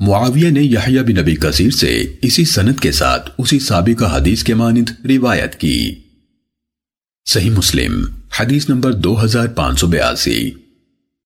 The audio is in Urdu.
معاویہ نے یحییٰ بن نبی کثیر سے اسی سند کے ساتھ اسی سابقہ حدیث کے مانند روایت کی۔ صحیح مسلم، حدیث نمبر دو ہزار پانچ سو بیاسی۔